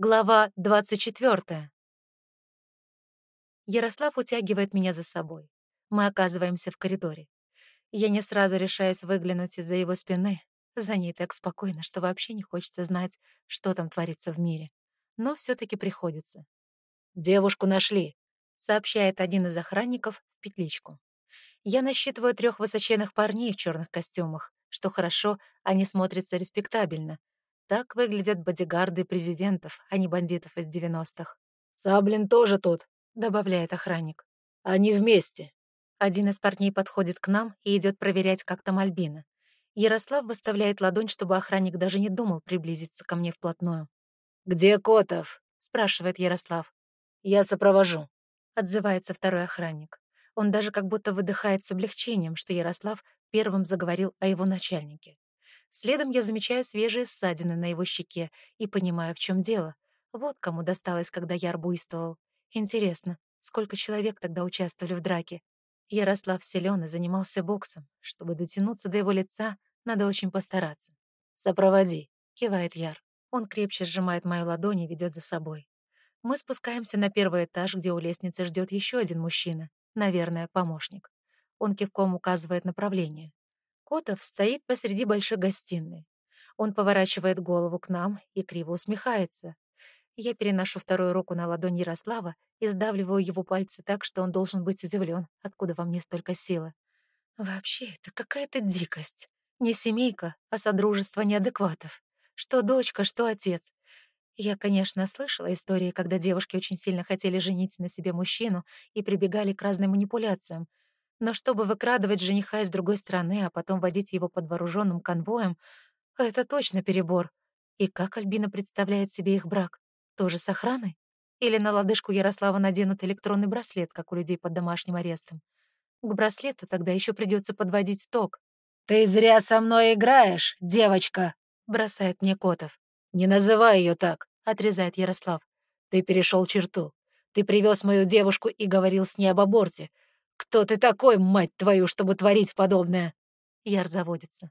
Глава 24. Ярослав утягивает меня за собой. Мы оказываемся в коридоре. Я не сразу решаюсь выглянуть из-за его спины. За ней так спокойно, что вообще не хочется знать, что там творится в мире. Но все таки приходится. «Девушку нашли», — сообщает один из охранников в петличку. Я насчитываю трех высоченных парней в черных костюмах. Что хорошо, они смотрятся респектабельно, так выглядят бодигарды президентов, а не бандитов из 90-х. «Саблин тоже тут», — добавляет охранник. «Они вместе». Один из парней подходит к нам и идет проверять, как там Альбина. Ярослав выставляет ладонь, чтобы охранник даже не думал приблизиться ко мне вплотную. «Где Котов?» — спрашивает Ярослав. «Я сопровожу», — отзывается второй охранник. Он даже как будто выдыхает с облегчением, что Ярослав первым заговорил о его начальнике. Следом я замечаю свежие ссадины на его щеке и понимаю, в чем дело. Вот кому досталось, когда я арбуйствовал. Интересно, сколько человек тогда участвовали в драке? Ярослав силен и занимался боксом. Чтобы дотянуться до его лица, надо очень постараться. «Сопроводи», — кивает Яр. Он крепче сжимает мою ладонь и ведет за собой. Мы спускаемся на первый этаж, где у лестницы ждет еще один мужчина, наверное, помощник. Он кивком указывает направление. Котов стоит посреди большой гостиной. Он поворачивает голову к нам и криво усмехается. Я переношу вторую руку на ладонь Ярослава и сдавливаю его пальцы так, что он должен быть удивлен, откуда во мне столько силы. Вообще, это какая-то дикость. Не семейка, а содружество неадекватов. Что дочка, что отец. Я, конечно, слышала истории, когда девушки очень сильно хотели женить на себе мужчину и прибегали к разным манипуляциям, но чтобы выкрадывать жениха из другой страны, а потом водить его под вооруженным конвоем, это точно перебор. И как Альбина представляет себе их брак? Тоже с охраной? Или на лодыжку Ярослава наденут электронный браслет, как у людей под домашним арестом? К браслету тогда еще придется подводить ток. «Ты зря со мной играешь, девочка!» — бросает мне Котов. «Не называй ее так!» — отрезает Ярослав. «Ты перешел черту. Ты привез мою девушку и говорил с ней об аборте. «Кто ты такой, мать твою, чтобы творить подобное?» Яр заводится.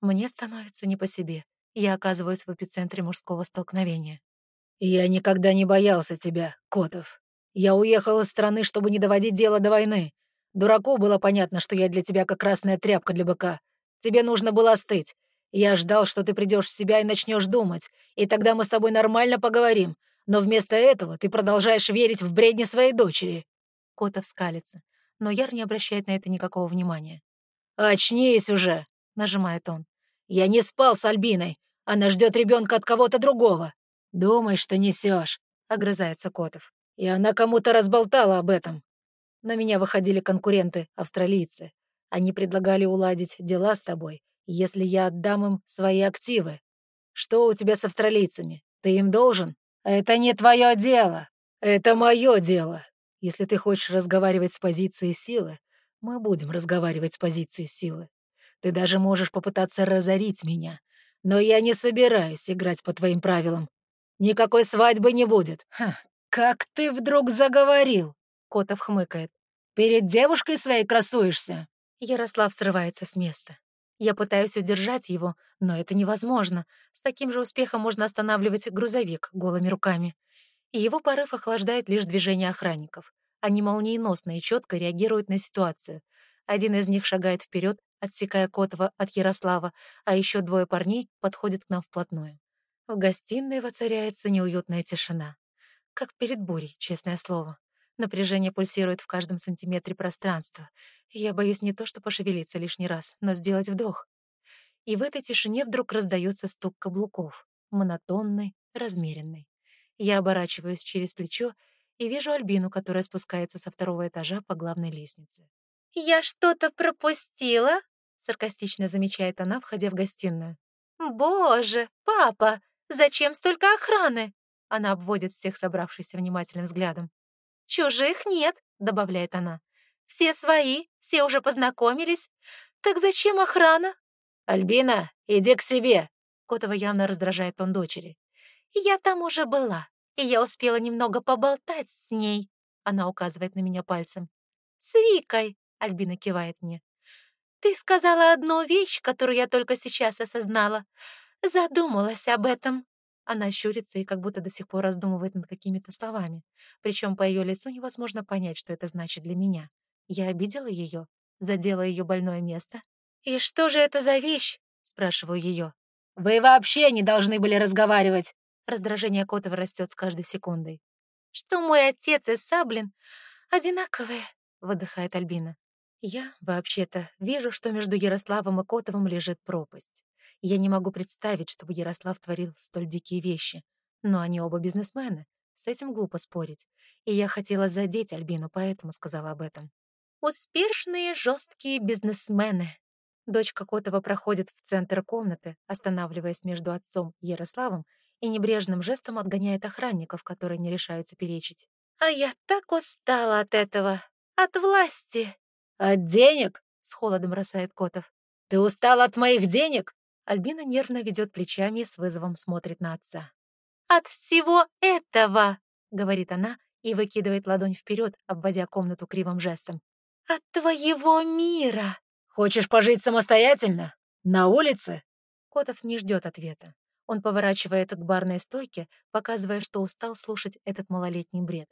Мне становится не по себе. Я оказываюсь в эпицентре мужского столкновения. «Я никогда не боялся тебя, Котов. Я уехал из страны, чтобы не доводить дело до войны. Дураку было понятно, что я для тебя как красная тряпка для быка. Тебе нужно было остыть. Я ждал, что ты придешь в себя и начнешь думать, и тогда мы с тобой нормально поговорим. Но вместо этого ты продолжаешь верить в бредни своей дочери». Котов скалится но Яр не обращает на это никакого внимания. «Очнись уже!» — нажимает он. «Я не спал с Альбиной. Она ждет ребенка от кого-то другого. Думай, что несешь», — огрызается Котов. «И она кому-то разболтала об этом. На меня выходили конкуренты, австралийцы. Они предлагали уладить дела с тобой, если я отдам им свои активы. Что у тебя с австралийцами? Ты им должен? Это не твое дело. Это мое дело. Если ты хочешь разговаривать с позиции силы, мы будем разговаривать с позиции силы. Ты даже можешь попытаться разорить меня, но я не собираюсь играть по твоим правилам. Никакой свадьбы не будет. Ха, как ты вдруг заговорил? Котов хмыкает. Перед девушкой своей красуешься. Ярослав срывается с места. Я пытаюсь удержать его, но это невозможно. С таким же успехом можно останавливать грузовик голыми руками его порыв охлаждает лишь движение охранников. Они молниеносно и четко реагируют на ситуацию. Один из них шагает вперед, отсекая Котова от Ярослава, а еще двое парней подходят к нам вплотную. В гостиной воцаряется неуютная тишина. Как перед бурей, честное слово. Напряжение пульсирует в каждом сантиметре пространства. Я боюсь не то что пошевелиться лишний раз, но сделать вдох. И в этой тишине вдруг раздается стук каблуков. Монотонный, размеренный. Я оборачиваюсь через плечо и вижу Альбину, которая спускается со второго этажа по главной лестнице. «Я что-то пропустила?» — саркастично замечает она, входя в гостиную. «Боже, папа, зачем столько охраны?» Она обводит всех собравшихся внимательным взглядом. «Чужих нет», — добавляет она. «Все свои, все уже познакомились. Так зачем охрана?» «Альбина, иди к себе!» Котова явно раздражает он дочери. «Я там уже была и я успела немного поболтать с ней. Она указывает на меня пальцем. «С Викой», — Альбина кивает мне. «Ты сказала одну вещь, которую я только сейчас осознала. Задумалась об этом». Она щурится и как будто до сих пор раздумывает над какими-то словами. Причем по ее лицу невозможно понять, что это значит для меня. Я обидела ее? Задела ее больное место? «И что же это за вещь?» — спрашиваю ее. «Вы вообще не должны были разговаривать!» Раздражение Котова растет с каждой секундой. «Что мой отец и Саблин одинаковые», — выдыхает Альбина. Я, вообще-то, вижу, что между Ярославом и Котовым лежит пропасть. Я не могу представить, чтобы Ярослав творил столь дикие вещи. Но они оба бизнесмены. С этим глупо спорить. И я хотела задеть Альбину, поэтому сказала об этом. «Успешные жесткие бизнесмены». Дочка Котова проходит в центр комнаты, останавливаясь между отцом и Ярославом, и небрежным жестом отгоняет охранников, которые не решаются перечить. «А я так устала от этого, от власти!» «От денег?» — с холодом бросает Котов. «Ты устал от моих денег?» Альбина нервно ведет плечами и с вызовом смотрит на отца. «От всего этого!» — говорит она и выкидывает ладонь вперед, обводя комнату кривым жестом. «От твоего мира!» «Хочешь пожить самостоятельно? На улице?» Котов не ждет ответа. Он поворачивает к барной стойке, показывая, что устал слушать этот малолетний бред.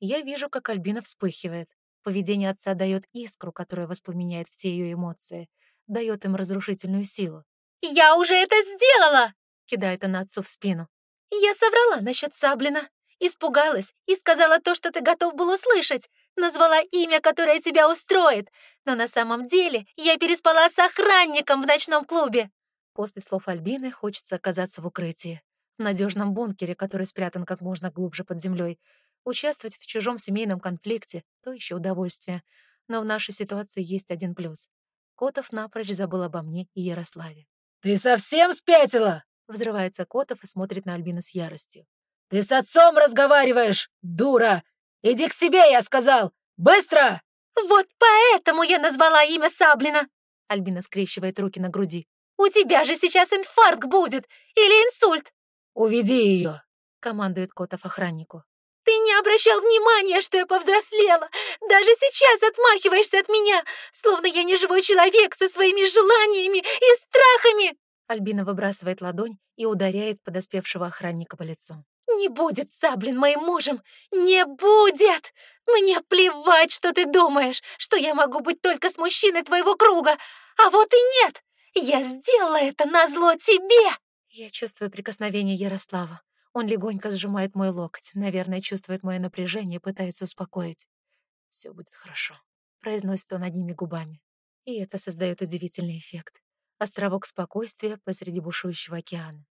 Я вижу, как Альбина вспыхивает. Поведение отца дает искру, которая воспламеняет все ее эмоции, дает им разрушительную силу. «Я уже это сделала!» — кидает она отцу в спину. «Я соврала насчет Саблина. Испугалась и сказала то, что ты готов был услышать. Назвала имя, которое тебя устроит. Но на самом деле я переспала с охранником в ночном клубе». После слов Альбины хочется оказаться в укрытии. В надежном бункере, который спрятан как можно глубже под землей, Участвовать в чужом семейном конфликте — то еще удовольствие. Но в нашей ситуации есть один плюс. Котов напрочь забыл обо мне и Ярославе. «Ты совсем спятила?» — взрывается Котов и смотрит на Альбину с яростью. «Ты с отцом разговариваешь, дура! Иди к себе, я сказал! Быстро!» «Вот поэтому я назвала имя Саблина!» Альбина скрещивает руки на груди. «У тебя же сейчас инфаркт будет! Или инсульт!» «Уведи ее!» — командует Котов охраннику. Ты не обращал внимания, что я повзрослела. Даже сейчас отмахиваешься от меня, словно я не живой человек со своими желаниями и страхами. Альбина выбрасывает ладонь и ударяет подоспевшего охранника по лицу. «Не будет Саблин моим мужем! Не будет! Мне плевать, что ты думаешь, что я могу быть только с мужчиной твоего круга! А вот и нет! Я сделала это назло тебе!» Я чувствую прикосновение Ярослава. Он легонько сжимает мой локоть, наверное, чувствует мое напряжение и пытается успокоить. «Все будет хорошо», — произносит он одними губами. И это создает удивительный эффект. Островок спокойствия посреди бушующего океана.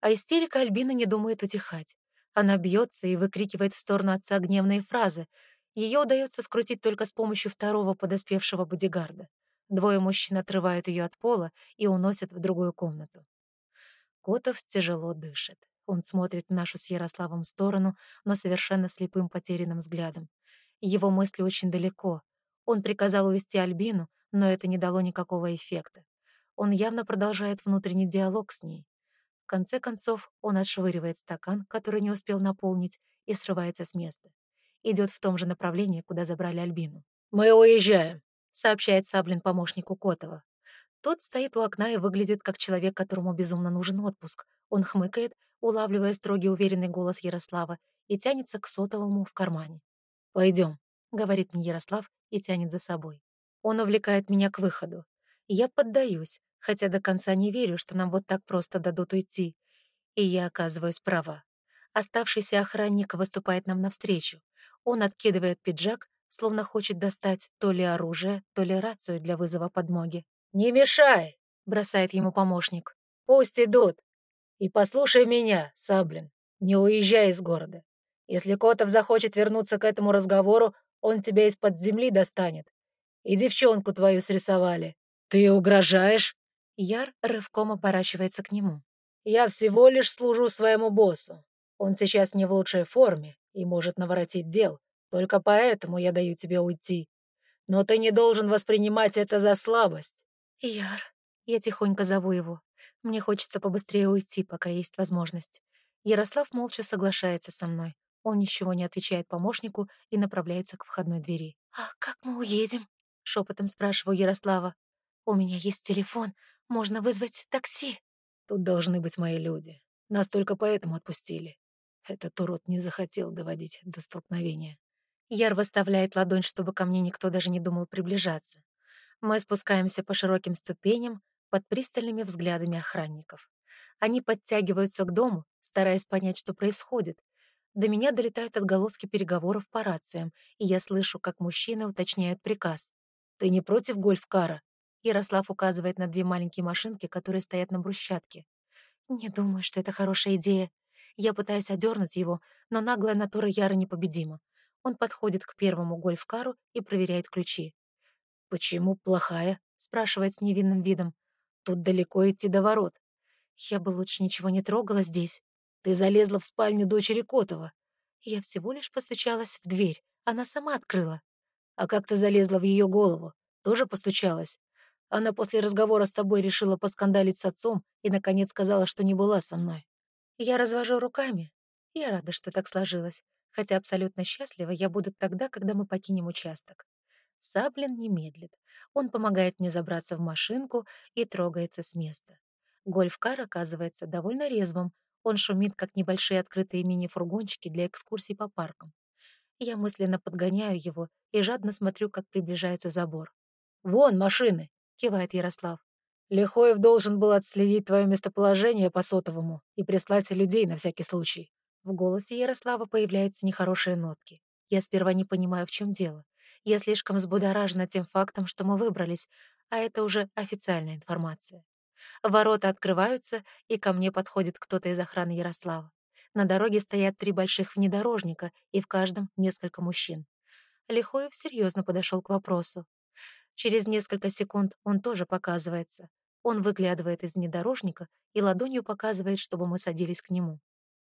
А истерика Альбины не думает утихать. Она бьется и выкрикивает в сторону отца гневные фразы. Ее удается скрутить только с помощью второго подоспевшего бодигарда. Двое мужчин отрывают ее от пола и уносят в другую комнату. Котов тяжело дышит. Он смотрит в нашу с Ярославом сторону, но совершенно слепым потерянным взглядом. Его мысли очень далеко. Он приказал увести Альбину, но это не дало никакого эффекта. Он явно продолжает внутренний диалог с ней. В конце концов, он отшвыривает стакан, который не успел наполнить, и срывается с места. Идет в том же направлении, куда забрали Альбину. «Мы уезжаем», — сообщает Саблин помощнику Котова. Тот стоит у окна и выглядит как человек, которому безумно нужен отпуск. Он хмыкает, улавливая строгий уверенный голос Ярослава, и тянется к сотовому в кармане. «Пойдем», — говорит мне Ярослав и тянет за собой. Он увлекает меня к выходу. Я поддаюсь, хотя до конца не верю, что нам вот так просто дадут уйти. И я оказываюсь права. Оставшийся охранник выступает нам навстречу. Он откидывает пиджак, словно хочет достать то ли оружие, то ли рацию для вызова подмоги. «Не мешай!» — бросает ему помощник. «Пусть идут!» И послушай меня, Саблин, не уезжай из города. Если Котов захочет вернуться к этому разговору, он тебя из-под земли достанет. И девчонку твою срисовали. Ты угрожаешь?» Яр рывком оборачивается к нему. «Я всего лишь служу своему боссу. Он сейчас не в лучшей форме и может наворотить дел. Только поэтому я даю тебе уйти. Но ты не должен воспринимать это за слабость». «Яр», я тихонько зову его. Мне хочется побыстрее уйти, пока есть возможность. Ярослав молча соглашается со мной. Он ничего не отвечает помощнику и направляется к входной двери. «А как мы уедем?» — шепотом спрашиваю Ярослава. «У меня есть телефон. Можно вызвать такси». «Тут должны быть мои люди. Нас только поэтому отпустили. Этот урод не захотел доводить до столкновения. Яр выставляет ладонь, чтобы ко мне никто даже не думал приближаться. Мы спускаемся по широким ступеням под пристальными взглядами охранников. Они подтягиваются к дому, стараясь понять, что происходит. До меня долетают отголоски переговоров по рациям, и я слышу, как мужчины уточняют приказ. «Ты не против гольф-кара?» Ярослав указывает на две маленькие машинки, которые стоят на брусчатке. «Не думаю, что это хорошая идея. Я пытаюсь одернуть его, но наглая натура Яра непобедима. Он подходит к первому гольф-кару и проверяет ключи. «Почему плохая?» — спрашивает с невинным видом. «Тут далеко идти до ворот. Я бы лучше ничего не трогала здесь. Ты залезла в спальню дочери Котова. Я всего лишь постучалась в дверь. Она сама открыла. А как ты залезла в ее голову? Тоже постучалась? Она после разговора с тобой решила поскандалить с отцом и, наконец, сказала, что не была со мной. Я развожу руками. Я рада, что так сложилось. Хотя абсолютно счастлива я буду тогда, когда мы покинем участок. Саблин не медлит. Он помогает мне забраться в машинку и трогается с места. Гольф-кар оказывается довольно резвым. Он шумит, как небольшие открытые мини-фургончики для экскурсий по паркам. Я мысленно подгоняю его и жадно смотрю, как приближается забор. «Вон машины!» — кивает Ярослав. «Лихоев должен был отследить твое местоположение по сотовому и прислать людей на всякий случай». В голосе Ярослава появляются нехорошие нотки. Я сперва не понимаю, в чем дело. Я слишком взбудоражена тем фактом, что мы выбрались, а это уже официальная информация. Ворота открываются, и ко мне подходит кто-то из охраны Ярослава. На дороге стоят три больших внедорожника, и в каждом несколько мужчин. Лихоев серьезно подошел к вопросу. Через несколько секунд он тоже показывается. Он выглядывает из внедорожника и ладонью показывает, чтобы мы садились к нему.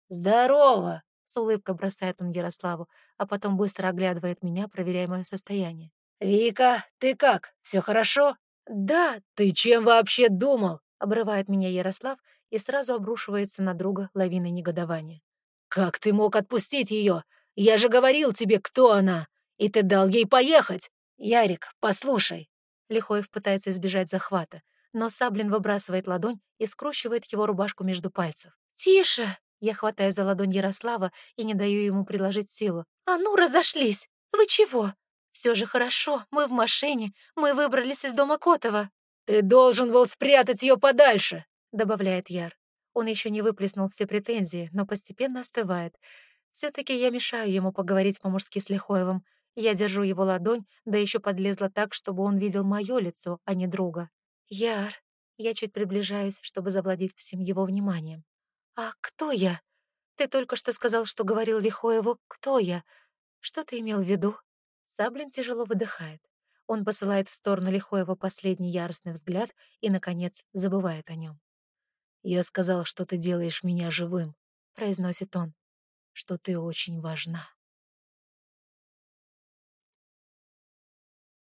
«Здорово!» — с улыбкой бросает он Ярославу, а потом быстро оглядывает меня, проверяя мое состояние. «Вика, ты как? Все хорошо?» «Да, ты чем вообще думал?» — обрывает меня Ярослав и сразу обрушивается на друга лавиной негодования. «Как ты мог отпустить ее? Я же говорил тебе, кто она, и ты дал ей поехать!» «Ярик, послушай!» Лихоев пытается избежать захвата, но Саблин выбрасывает ладонь и скручивает его рубашку между пальцев. «Тише!» Я хватаю за ладонь Ярослава и не даю ему приложить силу. «А ну, разошлись! Вы чего? Все же хорошо, мы в машине, мы выбрались из дома Котова». «Ты должен был спрятать ее подальше», — добавляет Яр. Он еще не выплеснул все претензии, но постепенно остывает. Все-таки я мешаю ему поговорить по-мужски с Лихоевым. Я держу его ладонь, да еще подлезла так, чтобы он видел мое лицо, а не друга. «Яр...» Я чуть приближаюсь, чтобы завладеть всем его вниманием. «А кто я? Ты только что сказал, что говорил Лихоеву «кто я». Что ты имел в виду?» Саблин тяжело выдыхает. Он посылает в сторону Лихоева последний яростный взгляд и, наконец, забывает о нем. «Я сказал, что ты делаешь меня живым», — произносит он, — «что ты очень важна».